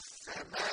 السَّمَاءِ